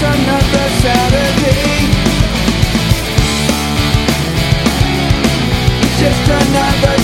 just another Saturday. Just another